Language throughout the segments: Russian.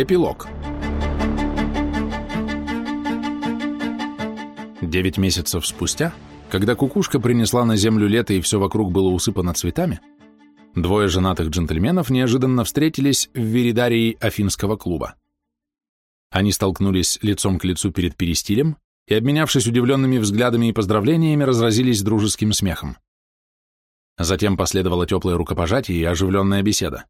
Эпилог. Девять месяцев спустя, когда кукушка принесла на землю лето и все вокруг было усыпано цветами, двое женатых джентльменов неожиданно встретились в Веридарии Афинского клуба. Они столкнулись лицом к лицу перед перистилем и, обменявшись удивленными взглядами и поздравлениями, разразились дружеским смехом. Затем последовало теплое рукопожатие и оживленная беседа.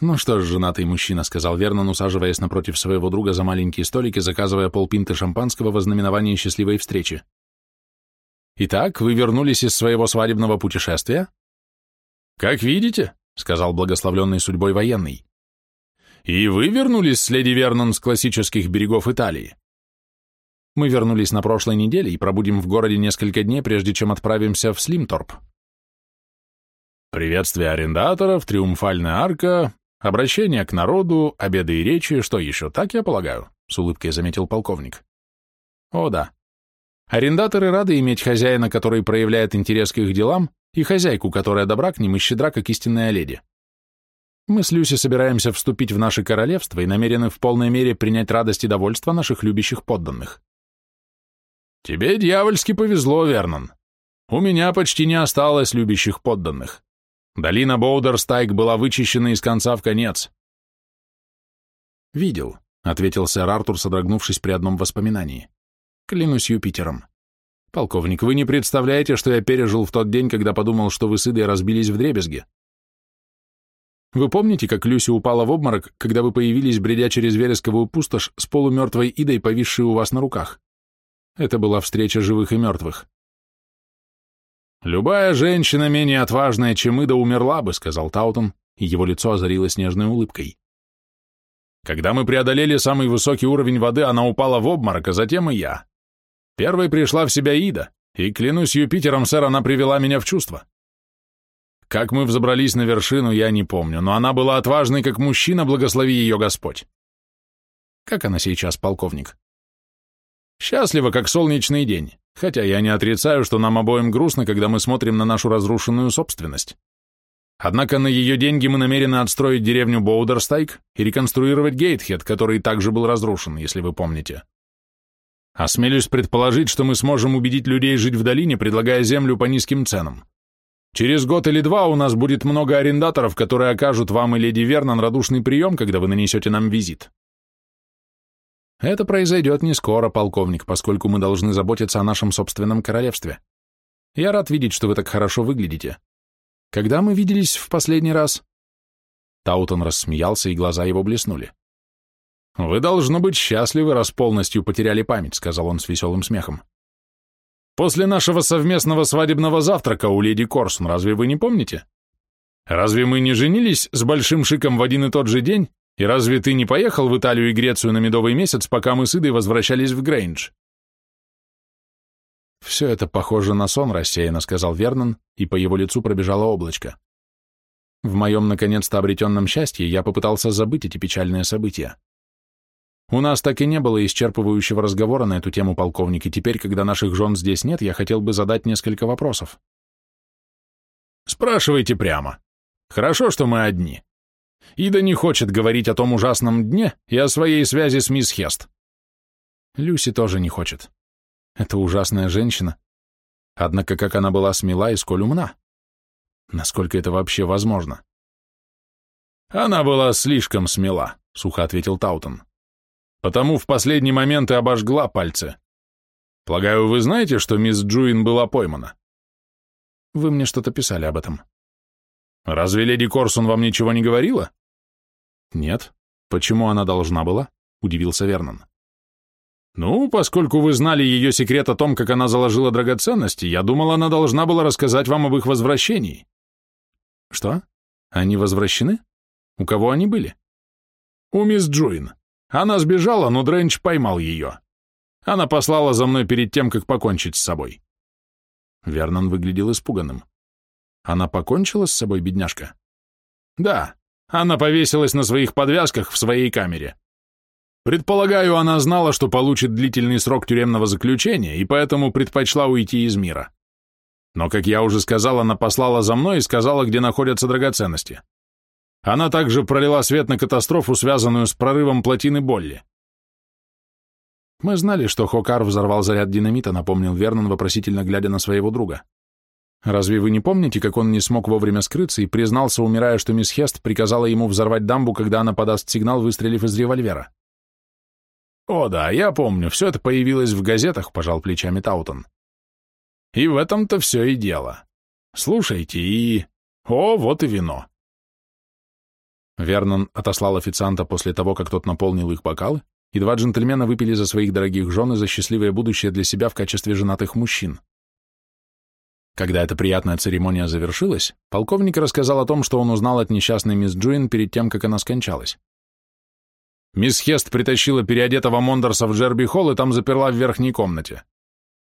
«Ну что ж, женатый мужчина», — сказал Вернон, усаживаясь напротив своего друга за маленькие столики, заказывая полпинты шампанского во знаменование счастливой встречи. «Итак, вы вернулись из своего свадебного путешествия?» «Как видите», — сказал благословленный судьбой военный. «И вы вернулись с леди Вернон с классических берегов Италии?» «Мы вернулись на прошлой неделе и пробудем в городе несколько дней, прежде чем отправимся в Слимторп». «Приветствие арендаторов, триумфальная арка, обращение к народу, обеды и речи, что еще, так я полагаю?» — с улыбкой заметил полковник. «О, да. Арендаторы рады иметь хозяина, который проявляет интерес к их делам, и хозяйку, которая добра к ним и щедра, как истинная леди. Мы с Люси собираемся вступить в наше королевство и намерены в полной мере принять радость и довольство наших любящих подданных. Тебе дьявольски повезло, Вернон. У меня почти не осталось любящих подданных. Долина Боудерстайк была вычищена из конца в конец. «Видел», — ответил сэр Артур, содрогнувшись при одном воспоминании. «Клянусь Юпитером. Полковник, вы не представляете, что я пережил в тот день, когда подумал, что вы с Идой разбились в дребезге. Вы помните, как Люси упала в обморок, когда вы появились, бредя через вересковую пустошь с полумертвой Идой, повисшей у вас на руках? Это была встреча живых и мертвых. «Любая женщина менее отважная, чем Ида, умерла бы», — сказал Таутон, и его лицо озарилось нежной улыбкой. «Когда мы преодолели самый высокий уровень воды, она упала в обморок, а затем и я. Первой пришла в себя Ида, и, клянусь Юпитером, сэр, она привела меня в чувство. Как мы взобрались на вершину, я не помню, но она была отважной, как мужчина, благослови ее Господь. Как она сейчас, полковник? Счастлива, как солнечный день. Хотя я не отрицаю, что нам обоим грустно, когда мы смотрим на нашу разрушенную собственность. Однако на ее деньги мы намерены отстроить деревню Боудерстайк и реконструировать Гейтхед, который также был разрушен, если вы помните. Осмелюсь предположить, что мы сможем убедить людей жить в долине, предлагая землю по низким ценам. Через год или два у нас будет много арендаторов, которые окажут вам и леди Вернон радушный прием, когда вы нанесете нам визит. Это произойдет не скоро, полковник, поскольку мы должны заботиться о нашем собственном королевстве. Я рад видеть, что вы так хорошо выглядите. Когда мы виделись в последний раз?» Таутон рассмеялся, и глаза его блеснули. «Вы, должно быть, счастливы, раз полностью потеряли память», — сказал он с веселым смехом. «После нашего совместного свадебного завтрака у леди Корсун, разве вы не помните? Разве мы не женились с большим шиком в один и тот же день и разве ты не поехал в Италию и Грецию на медовый месяц, пока мы с Идой возвращались в Грейндж?» «Все это похоже на сон», — рассеянно сказал Вернон, и по его лицу пробежало облачко. В моем наконец-то обретенном счастье я попытался забыть эти печальные события. У нас так и не было исчерпывающего разговора на эту тему, полковник, и теперь, когда наших жен здесь нет, я хотел бы задать несколько вопросов. Спрашивайте прямо. Хорошо, что мы одни. Ида не хочет говорить о том ужасном дне и о своей связи с мисс Хест. Люси тоже не хочет. Это ужасная женщина. Однако как она была смела и сколь умна. Насколько это вообще возможно? Она была слишком смела, сухо ответил Таутон. Потому в последний момент и обожгла пальцы. Полагаю, вы знаете, что мисс Джуин была поймана? Вы мне что-то писали об этом. Разве леди Корсун вам ничего не говорила? Нет. Почему она должна была? Удивился Вернон. Ну, поскольку вы знали ее секрет о том, как она заложила драгоценности, я думал, она должна была рассказать вам об их возвращении. Что? Они возвращены? У кого они были? У мисс Джуин. Она сбежала, но Дренч поймал ее. Она послала за мной перед тем, как покончить с собой. Вернон выглядел испуганным. Она покончила с собой, бедняжка? Да, она повесилась на своих подвязках в своей камере. Предполагаю, она знала, что получит длительный срок тюремного заключения, и поэтому предпочла уйти из мира. Но, как я уже сказал, она послала за мной и сказала, где находятся драгоценности. Она также пролила свет на катастрофу, связанную с прорывом плотины Болли. Мы знали, что Хокар взорвал заряд динамита, напомнил Вернон, вопросительно глядя на своего друга. Разве вы не помните, как он не смог вовремя скрыться и признался, умирая, что мисс Хест приказала ему взорвать дамбу, когда она подаст сигнал, выстрелив из револьвера? «О да, я помню, все это появилось в газетах», — пожал плечами Таутон. «И в этом-то все и дело. Слушайте, и... О, вот и вино». Вернон отослал официанта после того, как тот наполнил их бокалы, и два джентльмена выпили за своих дорогих жен и за счастливое будущее для себя в качестве женатых мужчин. Когда эта приятная церемония завершилась, полковник рассказал о том, что он узнал от несчастной мисс Джуин перед тем, как она скончалась. Мисс Хест притащила переодетого Мондорса в Джерби-холл и там заперла в верхней комнате.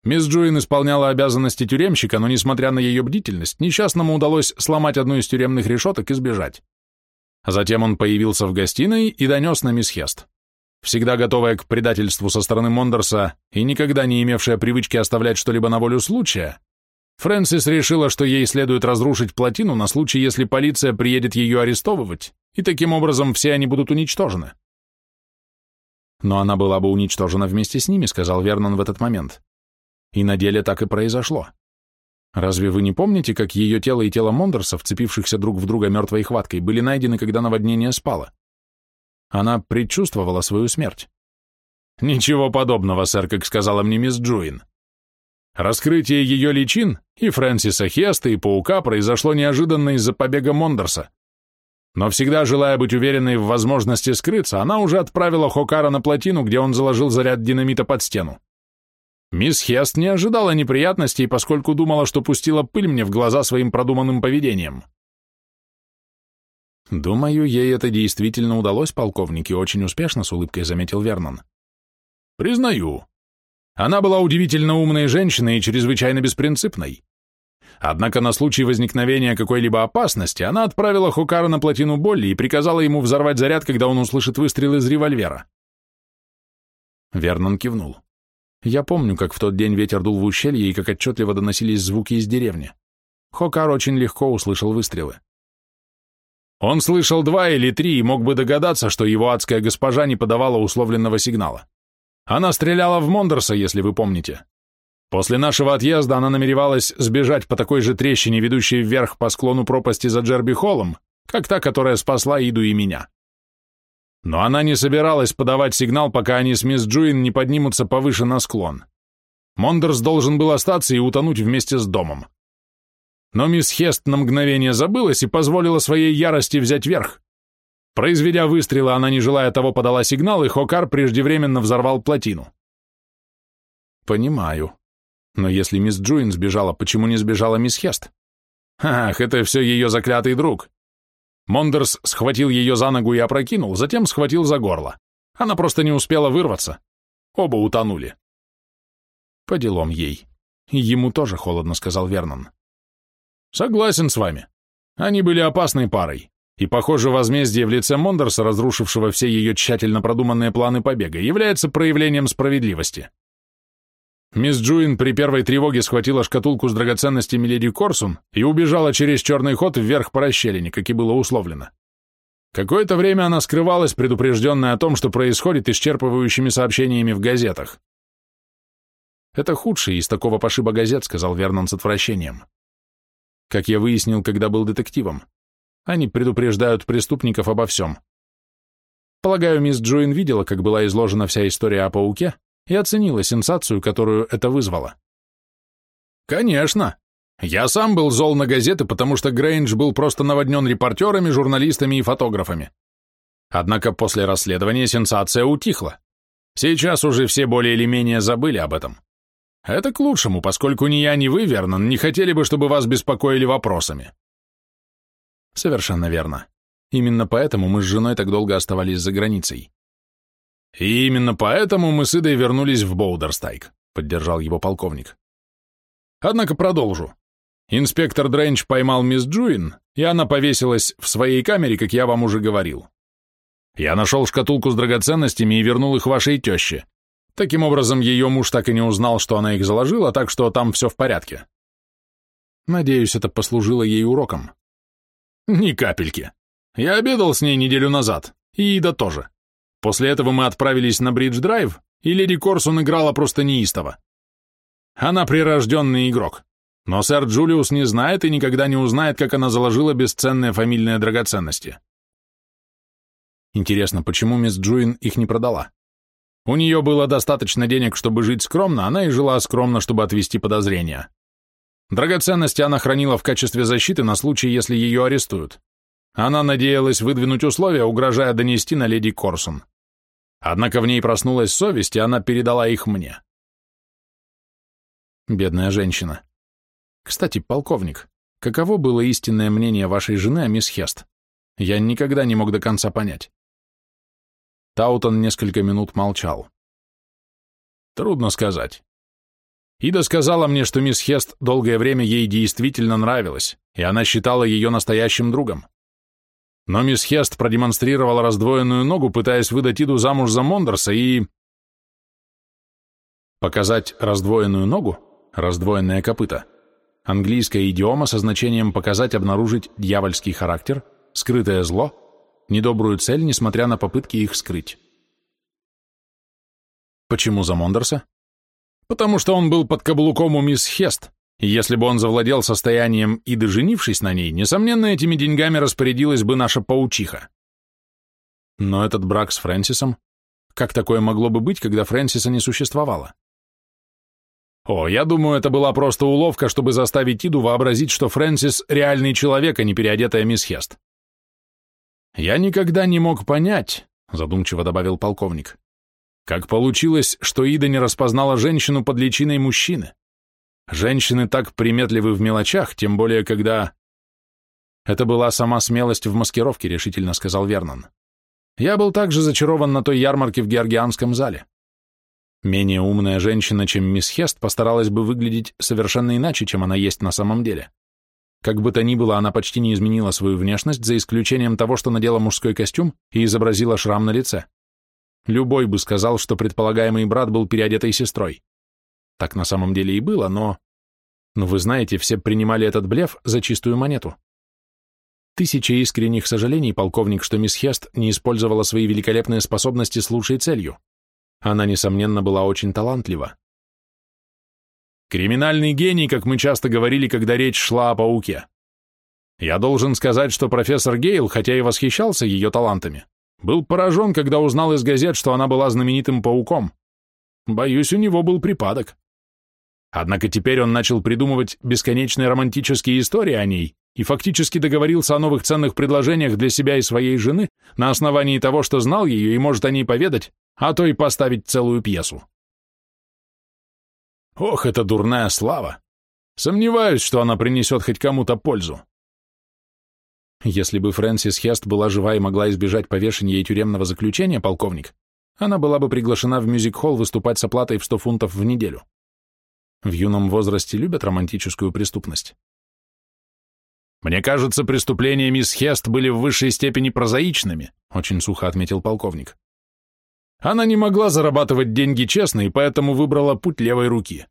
Мисс Джуин исполняла обязанности тюремщика, но, несмотря на ее бдительность, несчастному удалось сломать одну из тюремных решеток и сбежать. Затем он появился в гостиной и донес на мисс Хест. Всегда готовая к предательству со стороны Мондорса и никогда не имевшая привычки оставлять что-либо на волю случая, Фрэнсис решила, что ей следует разрушить плотину на случай, если полиция приедет ее арестовывать, и таким образом все они будут уничтожены. Но она была бы уничтожена вместе с ними, сказал Вернон в этот момент. И на деле так и произошло. Разве вы не помните, как ее тело и тело Мондерса, вцепившихся друг в друга мертвой хваткой, были найдены, когда наводнение спало? Она предчувствовала свою смерть. «Ничего подобного, сэр, как сказала мне мисс Джуин. Раскрытие ее личин и Фрэнсиса Хеста, и Паука произошло неожиданно из-за побега Мондерса. Но всегда желая быть уверенной в возможности скрыться, она уже отправила Хокара на плотину, где он заложил заряд динамита под стену. Мисс Хест не ожидала неприятностей, поскольку думала, что пустила пыль мне в глаза своим продуманным поведением. «Думаю, ей это действительно удалось, полковник, и очень успешно», — с улыбкой заметил Вернон. «Признаю. Она была удивительно умной женщиной и чрезвычайно беспринципной. Однако на случай возникновения какой-либо опасности она отправила Хукара на плотину Болли и приказала ему взорвать заряд, когда он услышит выстрел из револьвера. Вернон кивнул. Я помню, как в тот день ветер дул в ущелье и как отчетливо доносились звуки из деревни. Хокар очень легко услышал выстрелы. Он слышал два или три и мог бы догадаться, что его адская госпожа не подавала условленного сигнала. Она стреляла в Мондерса, если вы помните. После нашего отъезда она намеревалась сбежать по такой же трещине, ведущей вверх по склону пропасти за Джерби-Холлом, как та, которая спасла Иду и меня. Но она не собиралась подавать сигнал, пока они с мисс Джуин не поднимутся повыше на склон. Мондерс должен был остаться и утонуть вместе с домом. Но мисс Хест на мгновение забылась и позволила своей ярости взять верх. Произведя выстрелы, она, не желая того, подала сигнал, и Хокар преждевременно взорвал плотину. Понимаю. Но если мисс Джуин сбежала, почему не сбежала мисс Хест? Ах, это все ее заклятый друг. Мондерс схватил ее за ногу и опрокинул, затем схватил за горло. Она просто не успела вырваться. Оба утонули. Поделом ей. Ему тоже холодно, сказал Вернон. Согласен с вами. Они были опасной парой. И, похоже, возмездие в лице Мондерса, разрушившего все ее тщательно продуманные планы побега, является проявлением справедливости. Мисс Джуин при первой тревоге схватила шкатулку с драгоценностями леди Корсун и убежала через черный ход вверх по расщелине, как и было условлено. Какое-то время она скрывалась, предупрежденная о том, что происходит исчерпывающими сообщениями в газетах. «Это худший из такого пошиба газет», — сказал Вернон с отвращением. Как я выяснил, когда был детективом. Они предупреждают преступников обо всем. Полагаю, мисс Джоин видела, как была изложена вся история о пауке, и оценила сенсацию, которую это вызвало. Конечно. Я сам был зол на газеты, потому что Грейндж был просто наводнен репортерами, журналистами и фотографами. Однако после расследования сенсация утихла. Сейчас уже все более или менее забыли об этом. Это к лучшему, поскольку ни я, ни вы, Вернон, не хотели бы, чтобы вас беспокоили вопросами. Совершенно верно. Именно поэтому мы с женой так долго оставались за границей. И именно поэтому мы с Идой вернулись в Боудерстайк, поддержал его полковник. Однако продолжу. Инспектор Дренч поймал мисс Джуин, и она повесилась в своей камере, как я вам уже говорил. Я нашел шкатулку с драгоценностями и вернул их вашей теще. Таким образом, ее муж так и не узнал, что она их заложила, так что там все в порядке. Надеюсь, это послужило ей уроком. Ни капельки. Я обедал с ней неделю назад, и Ида тоже. После этого мы отправились на бридж-драйв, и леди Корсун играла просто неистово. Она прирожденный игрок. Но сэр Джулиус не знает и никогда не узнает, как она заложила бесценные фамильные драгоценности. Интересно, почему мисс Джуин их не продала? У нее было достаточно денег, чтобы жить скромно, она и жила скромно, чтобы отвести подозрения. Драгоценности она хранила в качестве защиты на случай, если ее арестуют. Она надеялась выдвинуть условия, угрожая донести на леди Корсон. Однако в ней проснулась совесть, и она передала их мне. Бедная женщина. Кстати, полковник, каково было истинное мнение вашей жены о мисс Хест? Я никогда не мог до конца понять. Таутон несколько минут молчал. Трудно сказать. Ида сказала мне, что мисс Хест долгое время ей действительно нравилась, и она считала ее настоящим другом. Но мисс Хест продемонстрировала раздвоенную ногу, пытаясь выдать Иду замуж за Мондерса, и... Показать раздвоенную ногу, раздвоенное копыто, английская идиома со значением показать, обнаружить дьявольский характер, скрытое зло, недобрую цель, несмотря на попытки их скрыть. Почему за Мондерса? Потому что он был под каблуком у мисс Хест, и если бы он завладел состоянием и доженившись на ней, несомненно, этими деньгами распорядилась бы наша паучиха. Но этот брак с Фрэнсисом, как такое могло бы быть, когда Фрэнсиса не существовало? О, я думаю, это была просто уловка, чтобы заставить Иду вообразить, что Фрэнсис — реальный человек, а не переодетая мисс Хест. Я никогда не мог понять, задумчиво добавил полковник, как получилось, что Ида не распознала женщину под личиной мужчины? Женщины так приметливы в мелочах, тем более когда... Это была сама смелость в маскировке, решительно сказал Вернон. Я был также зачарован на той ярмарке в Георгианском зале. Менее умная женщина, чем мисс Хест, постаралась бы выглядеть совершенно иначе, чем она есть на самом деле. Как бы то ни было, она почти не изменила свою внешность, за исключением того, что надела мужской костюм и изобразила шрам на лице. Любой бы сказал, что предполагаемый брат был переодетой сестрой. Так на самом деле и было, но... Но вы знаете, все принимали этот блеф за чистую монету. Тысяча искренних сожалений, полковник, что мисс Хест не использовала свои великолепные способности с лучшей целью. Она, несомненно, была очень талантлива. Криминальный гений, как мы часто говорили, когда речь шла о пауке. Я должен сказать, что профессор Гейл, хотя и восхищался ее талантами, был поражен, когда узнал из газет, что она была знаменитым пауком. Боюсь, у него был припадок. Однако теперь он начал придумывать бесконечные романтические истории о ней и фактически договорился о новых ценных предложениях для себя и своей жены на основании того, что знал ее и может о ней поведать, а то и поставить целую пьесу. Ох, это дурная слава! Сомневаюсь, что она принесет хоть кому-то пользу. Если бы Фрэнсис Хест была жива и могла избежать повешения и тюремного заключения, полковник, она была бы приглашена в мюзик-холл выступать с оплатой в 100 фунтов в неделю. В юном возрасте любят романтическую преступность. «Мне кажется, преступления мисс Хест были в высшей степени прозаичными», очень сухо отметил полковник. «Она не могла зарабатывать деньги честно и поэтому выбрала путь левой руки».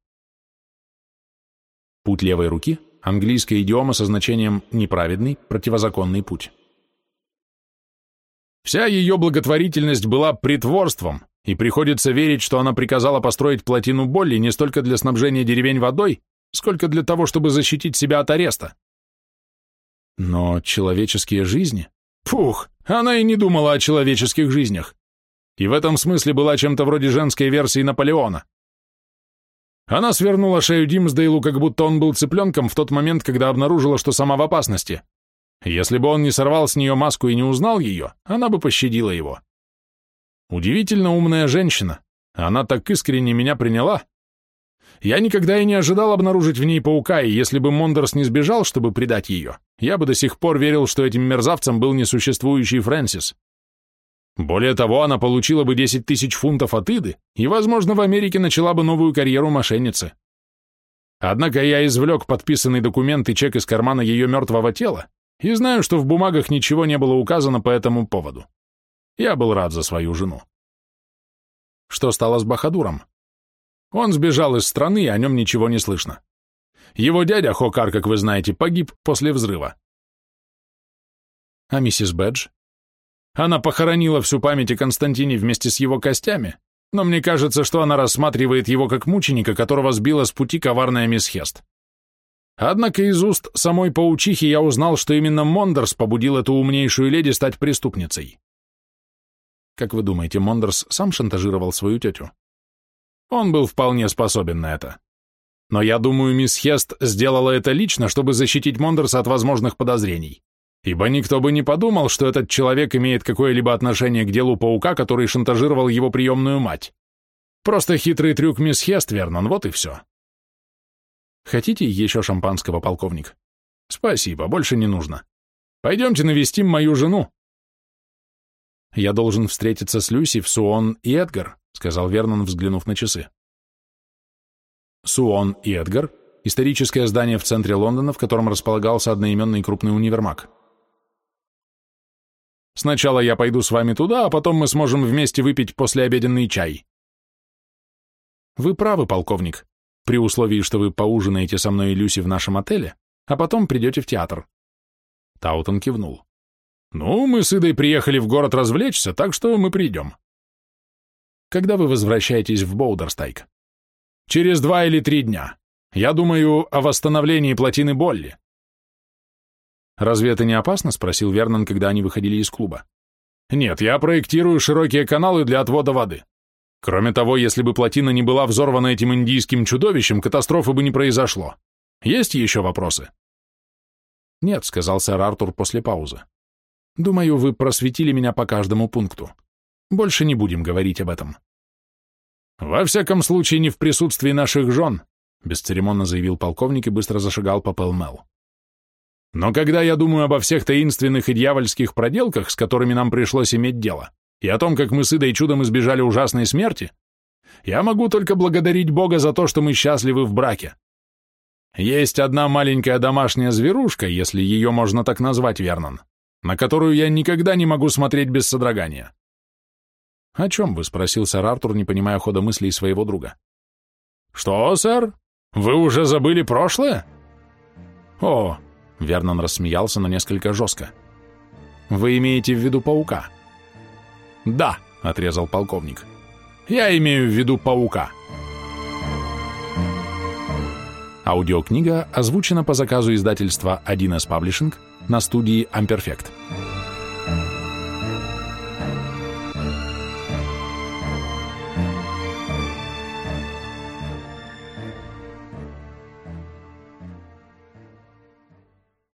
Путь левой руки Английская идиома со значением «неправедный, противозаконный путь». Вся ее благотворительность была притворством, и приходится верить, что она приказала построить плотину Болли не столько для снабжения деревень водой, сколько для того, чтобы защитить себя от ареста. Но человеческие жизни? Фух, она и не думала о человеческих жизнях. И в этом смысле была чем-то вроде женской версии Наполеона. Она свернула шею Димсдейлу, как будто он был цыпленком в тот момент, когда обнаружила, что сама в опасности. Если бы он не сорвал с нее маску и не узнал ее, она бы пощадила его. Удивительно умная женщина. Она так искренне меня приняла. Я никогда и не ожидал обнаружить в ней паука, и если бы Мондерс не сбежал, чтобы предать ее, я бы до сих пор верил, что этим мерзавцем был несуществующий Фрэнсис. Более того, она получила бы 10 тысяч фунтов от Иды и, возможно, в Америке начала бы новую карьеру мошенницы. Однако я извлек подписанный документ и чек из кармана ее мертвого тела и знаю, что в бумагах ничего не было указано по этому поводу. Я был рад за свою жену. Что стало с Бахадуром? Он сбежал из страны, и о нем ничего не слышно. Его дядя Хокар, как вы знаете, погиб после взрыва. А миссис Бэдж? Она похоронила всю память о Константине вместе с его костями, но мне кажется, что она рассматривает его как мученика, которого сбила с пути коварная мисс Хест. Однако из уст самой паучихи я узнал, что именно Мондерс побудил эту умнейшую леди стать преступницей. Как вы думаете, Мондерс сам шантажировал свою тетю? Он был вполне способен на это. Но я думаю, мисс Хест сделала это лично, чтобы защитить Мондерса от возможных подозрений. Ибо никто бы не подумал, что этот человек имеет какое-либо отношение к делу паука, который шантажировал его приемную мать. Просто хитрый трюк мисс Хест, Вернон, вот и все. Хотите еще шампанского, полковник? Спасибо, больше не нужно. Пойдемте навестим мою жену. Я должен встретиться с Люси в Суон и Эдгар, сказал Вернон, взглянув на часы. Суон и Эдгар – историческое здание в центре Лондона, в котором располагался одноименный крупный универмаг. Сначала я пойду с вами туда, а потом мы сможем вместе выпить послеобеденный чай. Вы правы, полковник, при условии, что вы поужинаете со мной и Люси в нашем отеле, а потом придете в театр. Таутон кивнул. Ну, мы с Идой приехали в город развлечься, так что мы придем. Когда вы возвращаетесь в Боудерстайк? Через два или три дня. Я думаю о восстановлении плотины Болли. «Разве это не опасно?» — спросил Вернон, когда они выходили из клуба. «Нет, я проектирую широкие каналы для отвода воды. Кроме того, если бы плотина не была взорвана этим индийским чудовищем, катастрофы бы не произошло. Есть еще вопросы?» «Нет», — сказал сэр Артур после паузы. «Думаю, вы просветили меня по каждому пункту. Больше не будем говорить об этом». «Во всяком случае, не в присутствии наших жен», — бесцеремонно заявил полковник и быстро зашагал по Пэлмэл. Но когда я думаю обо всех таинственных и дьявольских проделках, с которыми нам пришлось иметь дело, и о том, как мы с Идой чудом избежали ужасной смерти, я могу только благодарить Бога за то, что мы счастливы в браке. Есть одна маленькая домашняя зверушка, если ее можно так назвать, Вернон, на которую я никогда не могу смотреть без содрогания. «О чем вы?» — спросил сэр Артур, не понимая хода мыслей своего друга. «Что, сэр? Вы уже забыли прошлое?» «О, Вернон рассмеялся, но несколько жестко. «Вы имеете в виду паука?» «Да», — отрезал полковник. «Я имею в виду паука». Аудиокнига озвучена по заказу издательства 1С Publishing на студии Amperfect.